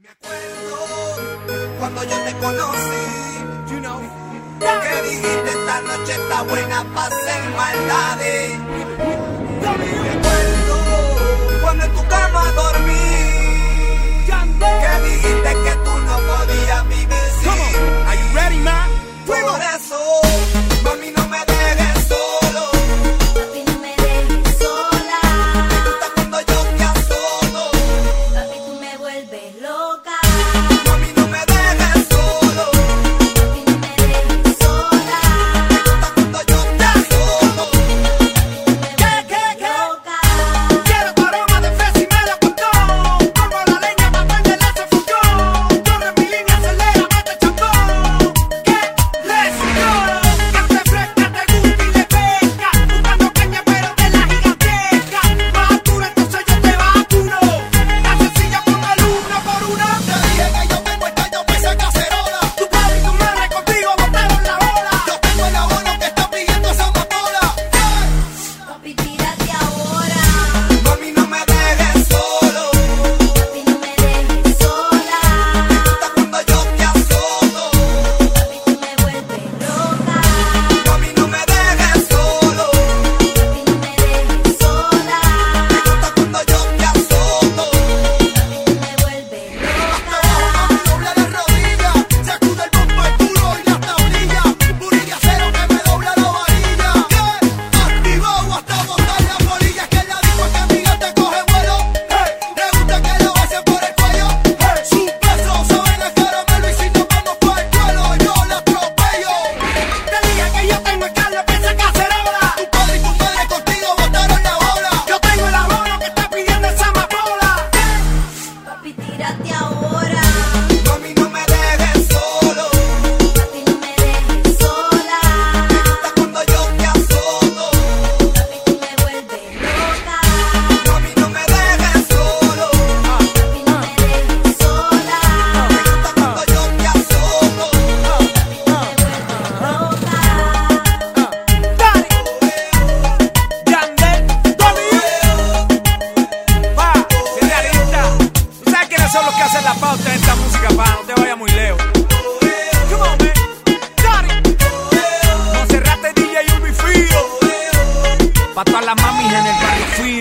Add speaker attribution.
Speaker 1: Me acuerdo cuando yo te conocí, you que dijiste esta noche está buena para hacer maldades.
Speaker 2: 跳舞 hacer la pauta en esta música para no te vaya muy lejos. Come on, man. Monserrate DJ Urbi Fío. Pa' todas las mamis en el barrio frío.